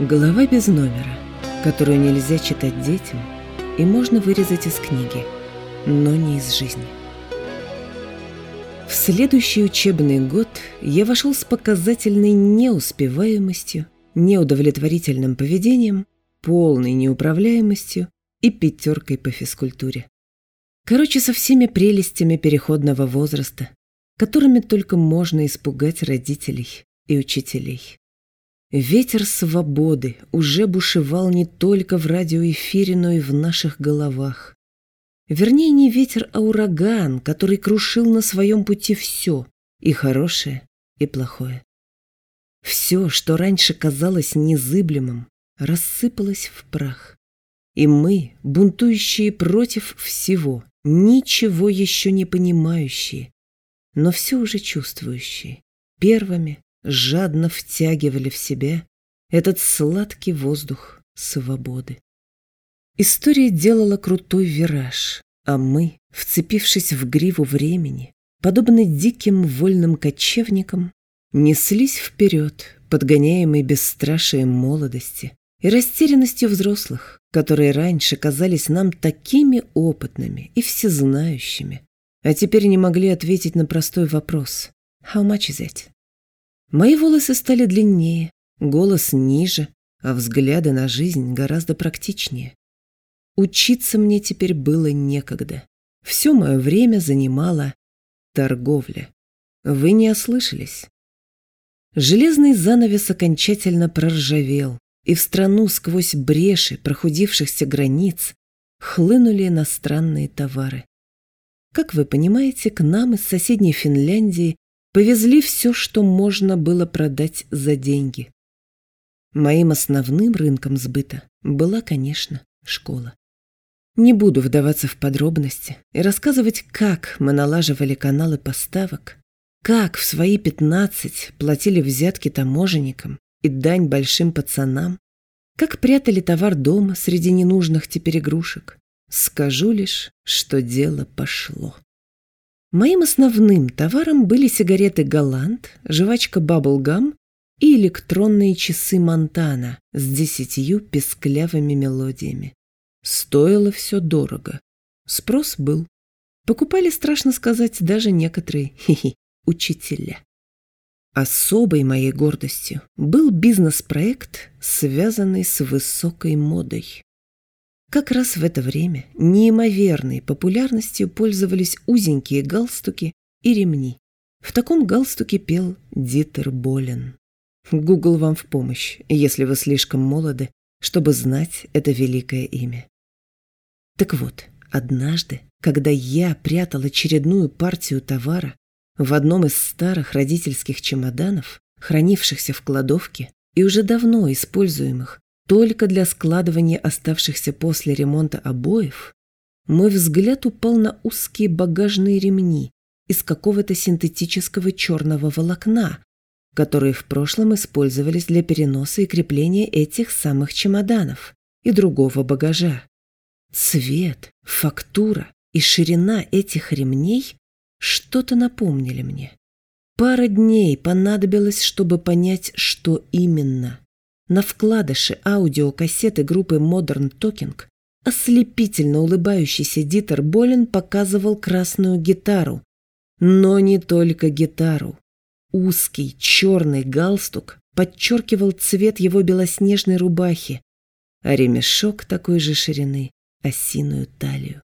Голова без номера, которую нельзя читать детям, и можно вырезать из книги, но не из жизни. В следующий учебный год я вошел с показательной неуспеваемостью, неудовлетворительным поведением, полной неуправляемостью и пятеркой по физкультуре. Короче, со всеми прелестями переходного возраста, которыми только можно испугать родителей и учителей. Ветер свободы уже бушевал не только в радиоэфире, но и в наших головах. Вернее, не ветер, а ураган, который крушил на своем пути все, и хорошее, и плохое. Все, что раньше казалось незыблемым, рассыпалось в прах. И мы, бунтующие против всего, ничего еще не понимающие, но все уже чувствующие, первыми жадно втягивали в себя этот сладкий воздух свободы. История делала крутой вираж, а мы, вцепившись в гриву времени, подобно диким вольным кочевникам, неслись вперед, подгоняемые бесстрашием молодости и растерянностью взрослых, которые раньше казались нам такими опытными и всезнающими, а теперь не могли ответить на простой вопрос «How much is it?». Мои волосы стали длиннее, голос ниже, а взгляды на жизнь гораздо практичнее. Учиться мне теперь было некогда. Все мое время занимала торговля. Вы не ослышались. Железный занавес окончательно проржавел, и в страну сквозь бреши прохудившихся границ хлынули иностранные товары. Как вы понимаете, к нам из соседней Финляндии повезли все, что можно было продать за деньги. Моим основным рынком сбыта была, конечно, школа. Не буду вдаваться в подробности и рассказывать, как мы налаживали каналы поставок, как в свои пятнадцать платили взятки таможенникам и дань большим пацанам, как прятали товар дома среди ненужных теперь игрушек. Скажу лишь, что дело пошло. Моим основным товаром были сигареты «Галант», жвачка «Баблгам» и электронные часы «Монтана» с десятью песклявыми мелодиями. Стоило все дорого. Спрос был. Покупали, страшно сказать, даже некоторые хи -хи, учителя. Особой моей гордостью был бизнес-проект, связанный с высокой модой. Как раз в это время неимоверной популярностью пользовались узенькие галстуки и ремни. В таком галстуке пел Дитер Болен. Гугл вам в помощь, если вы слишком молоды чтобы знать это великое имя. Так вот, однажды, когда я прятал очередную партию товара в одном из старых родительских чемоданов, хранившихся в кладовке и уже давно используемых только для складывания оставшихся после ремонта обоев, мой взгляд упал на узкие багажные ремни из какого-то синтетического черного волокна, которые в прошлом использовались для переноса и крепления этих самых чемоданов и другого багажа. Цвет, фактура и ширина этих ремней что-то напомнили мне. Пара дней понадобилось, чтобы понять, что именно. На вкладыше аудиокассеты группы Modern Talking ослепительно улыбающийся Дитер Болин показывал красную гитару. Но не только гитару. Узкий черный галстук подчеркивал цвет его белоснежной рубахи, а ремешок такой же ширины – осиную талию.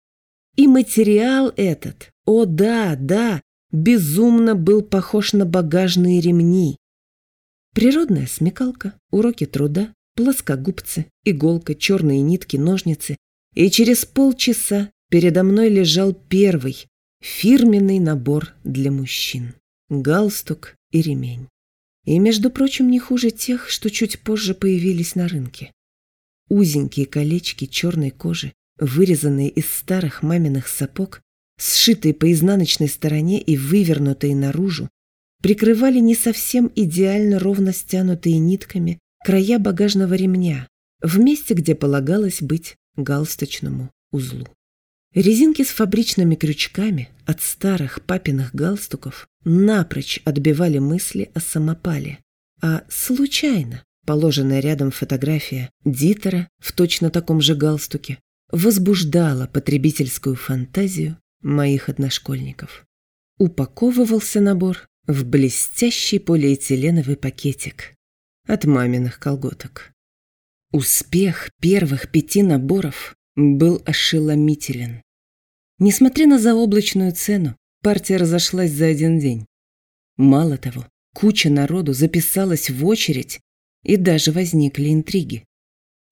И материал этот, о да, да, безумно был похож на багажные ремни. Природная смекалка, уроки труда, плоскогубцы, иголка, черные нитки, ножницы. И через полчаса передо мной лежал первый, фирменный набор для мужчин галстук и ремень. И, между прочим, не хуже тех, что чуть позже появились на рынке. Узенькие колечки черной кожи, вырезанные из старых маминых сапог, сшитые по изнаночной стороне и вывернутые наружу, прикрывали не совсем идеально ровно стянутые нитками края багажного ремня, в месте, где полагалось быть галсточному узлу. Резинки с фабричными крючками от старых папиных галстуков напрочь отбивали мысли о самопале, а случайно положенная рядом фотография Дитера в точно таком же галстуке, возбуждала потребительскую фантазию моих одношкольников. Упаковывался набор в блестящий полиэтиленовый пакетик от маминых колготок. Успех первых пяти наборов был ошеломителен. Несмотря на заоблачную цену, партия разошлась за один день. Мало того, куча народу записалась в очередь, и даже возникли интриги.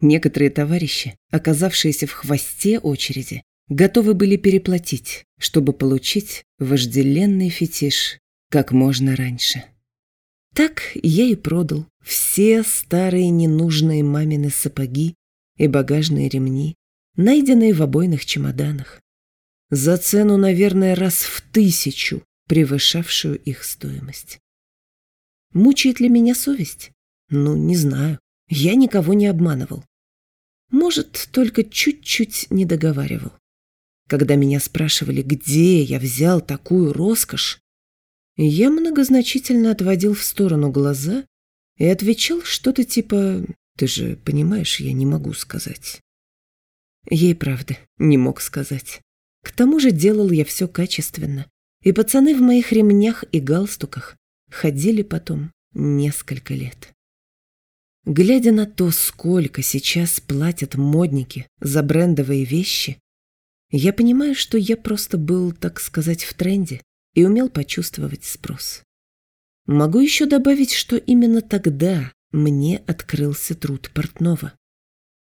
Некоторые товарищи, оказавшиеся в хвосте очереди, готовы были переплатить, чтобы получить вожделенный фетиш как можно раньше. Так я и продал все старые ненужные мамины сапоги и багажные ремни, найденные в обойных чемоданах. За цену, наверное, раз в тысячу, превышавшую их стоимость. Мучает ли меня совесть? Ну, не знаю. Я никого не обманывал. Может, только чуть-чуть не договаривал. Когда меня спрашивали, где я взял такую роскошь, я многозначительно отводил в сторону глаза и отвечал что-то типа «Ты же понимаешь, я не могу сказать». Ей правда не мог сказать. К тому же делал я все качественно, и пацаны в моих ремнях и галстуках ходили потом несколько лет. Глядя на то, сколько сейчас платят модники за брендовые вещи, я понимаю, что я просто был, так сказать, в тренде и умел почувствовать спрос. Могу еще добавить, что именно тогда мне открылся труд портного.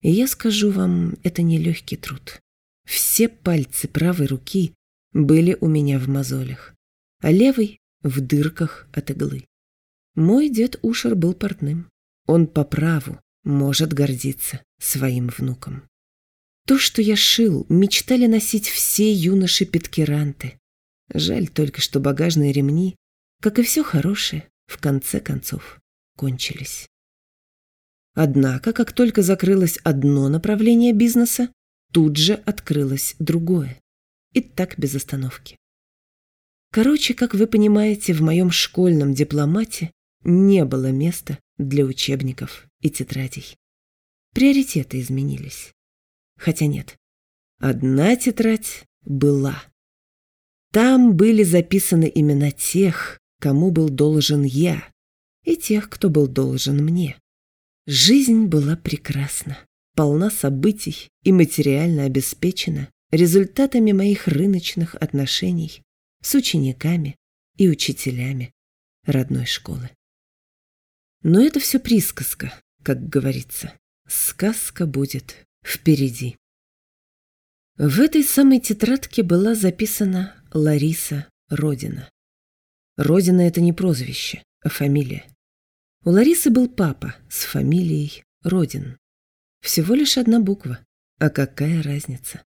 И я скажу вам, это не легкий труд. Все пальцы правой руки были у меня в мозолях, а левый — в дырках от иглы. Мой дед Ушер был портным. Он по праву может гордиться своим внуком. То, что я шил, мечтали носить все юноши-петкеранты. Жаль только, что багажные ремни, как и все хорошее, в конце концов кончились. Однако, как только закрылось одно направление бизнеса, Тут же открылось другое. И так без остановки. Короче, как вы понимаете, в моем школьном дипломате не было места для учебников и тетрадей. Приоритеты изменились. Хотя нет, одна тетрадь была. Там были записаны имена тех, кому был должен я, и тех, кто был должен мне. Жизнь была прекрасна полна событий и материально обеспечена результатами моих рыночных отношений с учениками и учителями родной школы. Но это все присказка, как говорится. Сказка будет впереди. В этой самой тетрадке была записана Лариса Родина. Родина — это не прозвище, а фамилия. У Ларисы был папа с фамилией Родин. Всего лишь одна буква. А какая разница?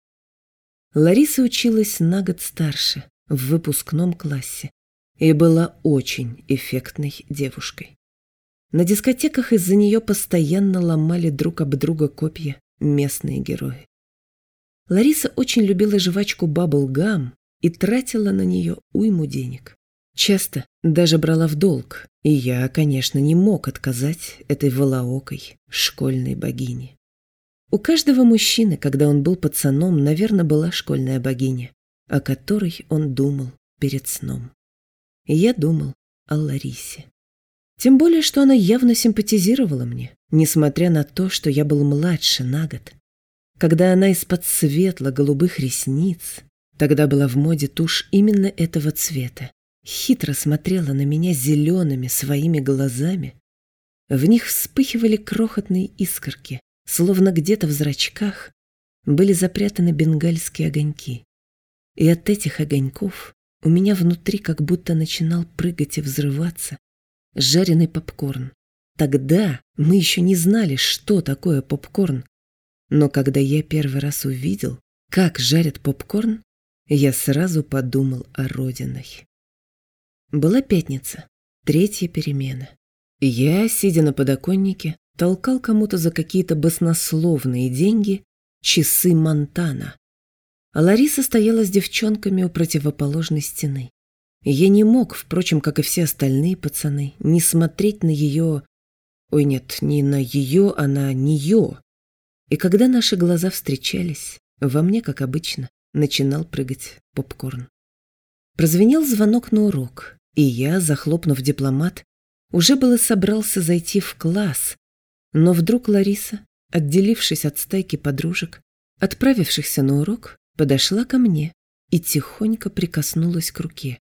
Лариса училась на год старше, в выпускном классе, и была очень эффектной девушкой. На дискотеках из-за нее постоянно ломали друг об друга копья местные герои. Лариса очень любила жвачку Бабл-гам и тратила на нее уйму денег. Часто даже брала в долг, и я, конечно, не мог отказать этой волоокой школьной богине. У каждого мужчины, когда он был пацаном, наверное, была школьная богиня, о которой он думал перед сном. И я думал о Ларисе. Тем более, что она явно симпатизировала мне, несмотря на то, что я был младше на год. Когда она из-под светло-голубых ресниц, тогда была в моде тушь именно этого цвета, хитро смотрела на меня зелеными своими глазами, в них вспыхивали крохотные искорки, Словно где-то в зрачках были запрятаны бенгальские огоньки. И от этих огоньков у меня внутри как будто начинал прыгать и взрываться жареный попкорн. Тогда мы еще не знали, что такое попкорн. Но когда я первый раз увидел, как жарят попкорн, я сразу подумал о родиной. Была пятница, третья перемена. Я, сидя на подоконнике, толкал кому-то за какие-то баснословные деньги часы Монтана. А Лариса стояла с девчонками у противоположной стены. Я не мог, впрочем, как и все остальные пацаны, не смотреть на ее Ой, нет, не на ее, а на нее. И когда наши глаза встречались, во мне, как обычно, начинал прыгать попкорн. Прозвенел звонок на урок, и я, захлопнув дипломат, уже было собрался зайти в класс, но вдруг Лариса, отделившись от стайки подружек, отправившихся на урок, подошла ко мне и тихонько прикоснулась к руке.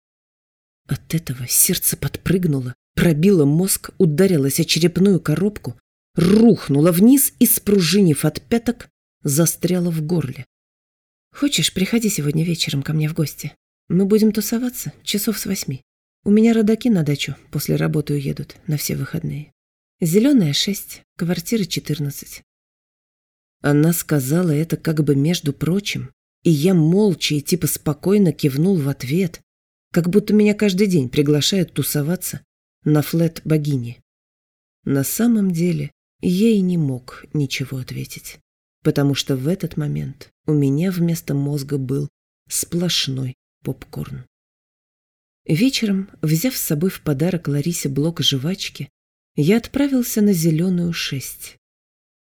От этого сердце подпрыгнуло, пробило мозг, ударилось о черепную коробку, рухнуло вниз и, спружинив от пяток, застряло в горле. «Хочешь, приходи сегодня вечером ко мне в гости? Мы будем тусоваться часов с восьми. У меня родаки на дачу после работы уедут на все выходные. Зеленая шесть, квартира четырнадцать». Она сказала это как бы между прочим, и я молча и типа спокойно кивнул в ответ, как будто меня каждый день приглашают тусоваться на флет богини. На самом деле я и не мог ничего ответить, потому что в этот момент у меня вместо мозга был сплошной попкорн. Вечером, взяв с собой в подарок Ларисе блок жвачки, я отправился на зеленую шесть.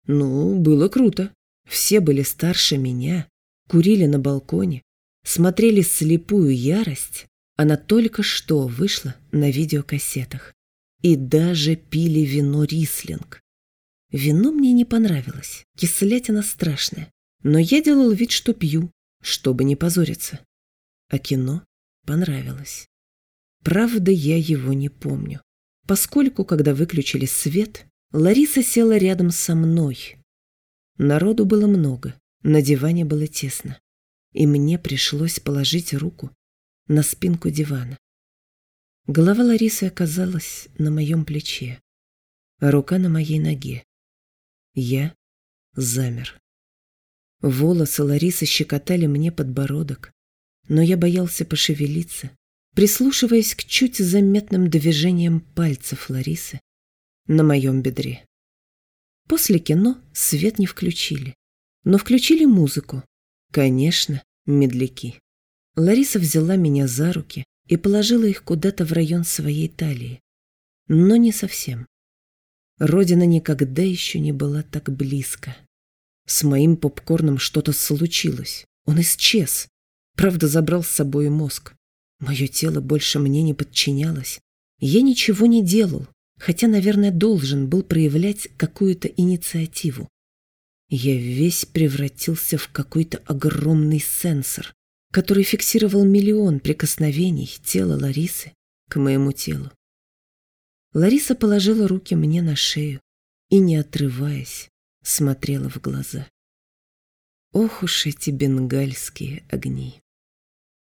Ну, было круто. Все были старше меня, курили на балконе, смотрели слепую ярость, она только что вышла на видеокассетах. И даже пили вино «Рислинг». Вино мне не понравилось, кислятина страшная. Но я делал вид, что пью, чтобы не позориться. А кино понравилось. Правда, я его не помню. Поскольку, когда выключили свет, Лариса села рядом со мной. Народу было много, на диване было тесно. И мне пришлось положить руку на спинку дивана. Голова Ларисы оказалась на моем плече, рука на моей ноге. Я замер. Волосы Ларисы щекотали мне подбородок, но я боялся пошевелиться, прислушиваясь к чуть заметным движениям пальцев Ларисы на моем бедре. После кино свет не включили, но включили музыку. Конечно, медляки. Лариса взяла меня за руки и положила их куда-то в район своей талии. Но не совсем. Родина никогда еще не была так близко. С моим попкорном что-то случилось. Он исчез. Правда, забрал с собой мозг. Мое тело больше мне не подчинялось. Я ничего не делал, хотя, наверное, должен был проявлять какую-то инициативу. Я весь превратился в какой-то огромный сенсор, который фиксировал миллион прикосновений тела Ларисы к моему телу. Лариса положила руки мне на шею и, не отрываясь, смотрела в глаза. Ох уж эти бенгальские огни.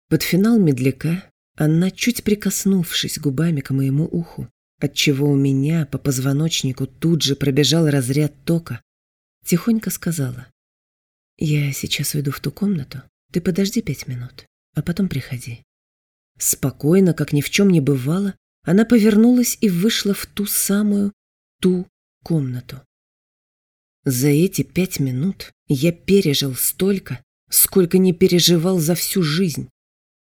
Под финал медляка она, чуть прикоснувшись губами к моему уху, отчего у меня по позвоночнику тут же пробежал разряд тока, тихонько сказала. «Я сейчас уйду в ту комнату, ты подожди пять минут, а потом приходи. Спокойно, как ни в чем не бывало, она повернулась и вышла в ту самую, ту комнату. За эти пять минут я пережил столько, сколько не переживал за всю жизнь.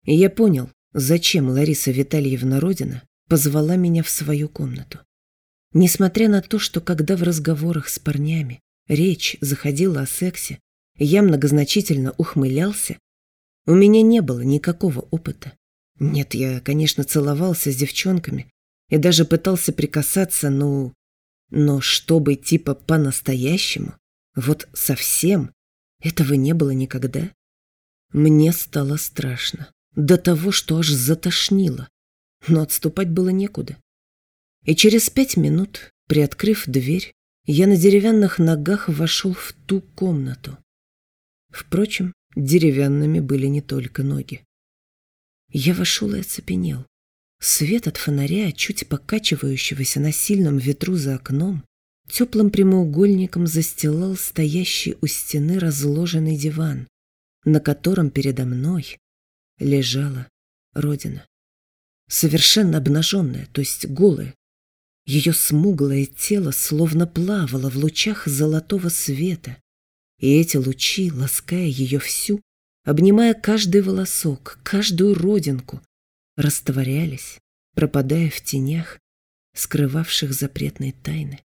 И я понял, зачем Лариса Витальевна Родина позвала меня в свою комнату. Несмотря на то, что когда в разговорах с парнями речь заходила о сексе, я многозначительно ухмылялся. У меня не было никакого опыта. Нет, я, конечно, целовался с девчонками и даже пытался прикасаться, ну... Но чтобы типа по-настоящему, вот совсем, этого не было никогда. Мне стало страшно. До того, что аж затошнило. Но отступать было некуда. И через пять минут, приоткрыв дверь, я на деревянных ногах вошел в ту комнату. Впрочем, деревянными были не только ноги. Я вошел и оцепенел. Свет от фонаря, чуть покачивающегося на сильном ветру за окном, теплым прямоугольником застилал стоящий у стены разложенный диван, на котором передо мной лежала Родина. Совершенно обнаженная, то есть голая. Ее смуглое тело словно плавало в лучах золотого света, и эти лучи, лаская ее всю, обнимая каждый волосок, каждую родинку, растворялись, пропадая в тенях, скрывавших запретные тайны.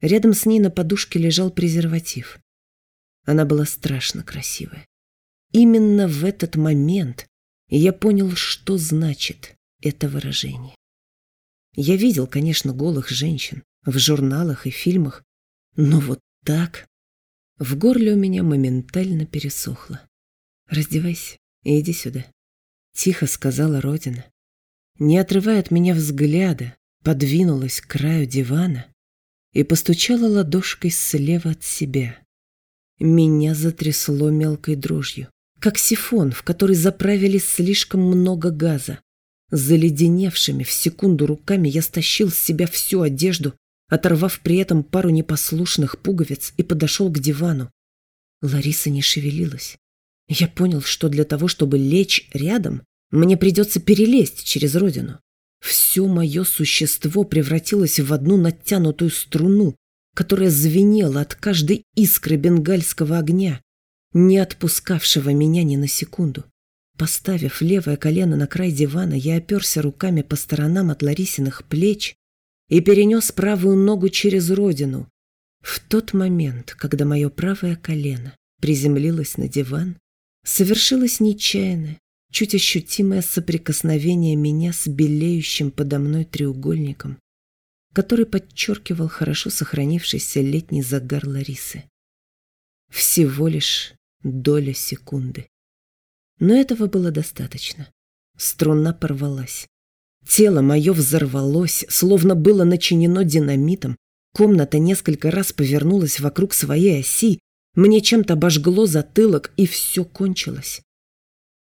Рядом с ней на подушке лежал презерватив. Она была страшно красивая. Именно в этот момент я понял, что значит это выражение. Я видел, конечно, голых женщин в журналах и фильмах, но вот так в горле у меня моментально пересохло. «Раздевайся и иди сюда», — тихо сказала Родина. Не отрывая от меня взгляда, подвинулась к краю дивана и постучала ладошкой слева от себя. Меня затрясло мелкой дрожью, как сифон, в который заправили слишком много газа. Заледеневшими в секунду руками я стащил с себя всю одежду, оторвав при этом пару непослушных пуговиц и подошел к дивану. Лариса не шевелилась. Я понял, что для того, чтобы лечь рядом, мне придется перелезть через родину. Все мое существо превратилось в одну натянутую струну, которая звенела от каждой искры бенгальского огня, не отпускавшего меня ни на секунду. Поставив левое колено на край дивана, я оперся руками по сторонам от Ларисиных плеч и перенес правую ногу через родину. В тот момент, когда мое правое колено приземлилось на диван, совершилось нечаянное, чуть ощутимое соприкосновение меня с белеющим подо мной треугольником, который подчеркивал хорошо сохранившийся летний загар Ларисы. Всего лишь доля секунды. Но этого было достаточно. Струна порвалась. Тело мое взорвалось, словно было начинено динамитом. Комната несколько раз повернулась вокруг своей оси. Мне чем-то обожгло затылок, и все кончилось.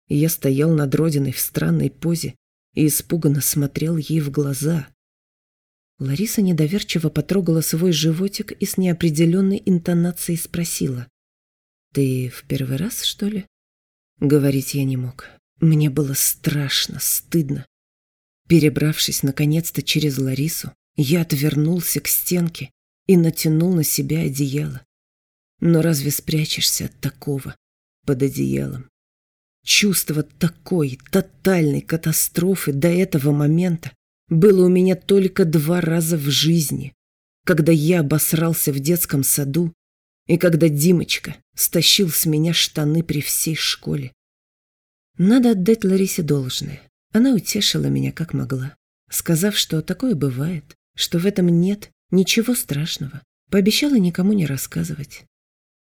Я стоял над родиной в странной позе и испуганно смотрел ей в глаза. Лариса недоверчиво потрогала свой животик и с неопределенной интонацией спросила. «Ты в первый раз, что ли?» Говорить я не мог. Мне было страшно, стыдно. Перебравшись наконец-то через Ларису, я отвернулся к стенке и натянул на себя одеяло. Но разве спрячешься от такого под одеялом? Чувство такой тотальной катастрофы до этого момента было у меня только два раза в жизни, когда я обосрался в детском саду и когда Димочка стащил с меня штаны при всей школе. Надо отдать Ларисе должное. Она утешила меня как могла, сказав, что такое бывает, что в этом нет ничего страшного. Пообещала никому не рассказывать.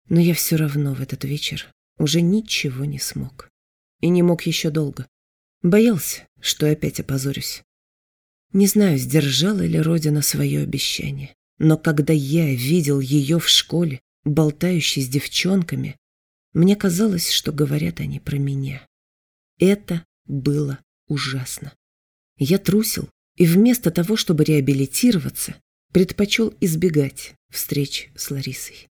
Но я все равно в этот вечер уже ничего не смог. И не мог еще долго. Боялся, что опять опозорюсь. Не знаю, сдержала ли Родина свое обещание, но когда я видел ее в школе, болтающей с девчонками, мне казалось, что говорят они про меня. Это было ужасно. Я трусил и вместо того, чтобы реабилитироваться, предпочел избегать встреч с Ларисой.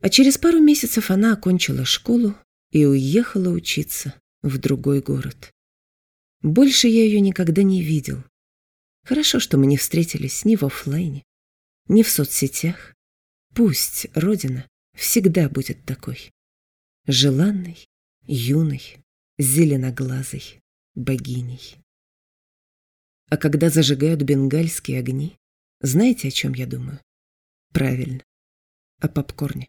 А через пару месяцев она окончила школу и уехала учиться в другой город. Больше я ее никогда не видел. Хорошо, что мы не встретились ни в офлайне, ни в соцсетях. Пусть Родина всегда будет такой. Желанной, юной, зеленоглазой богиней. А когда зажигают бенгальские огни, знаете, о чем я думаю? Правильно, о попкорне.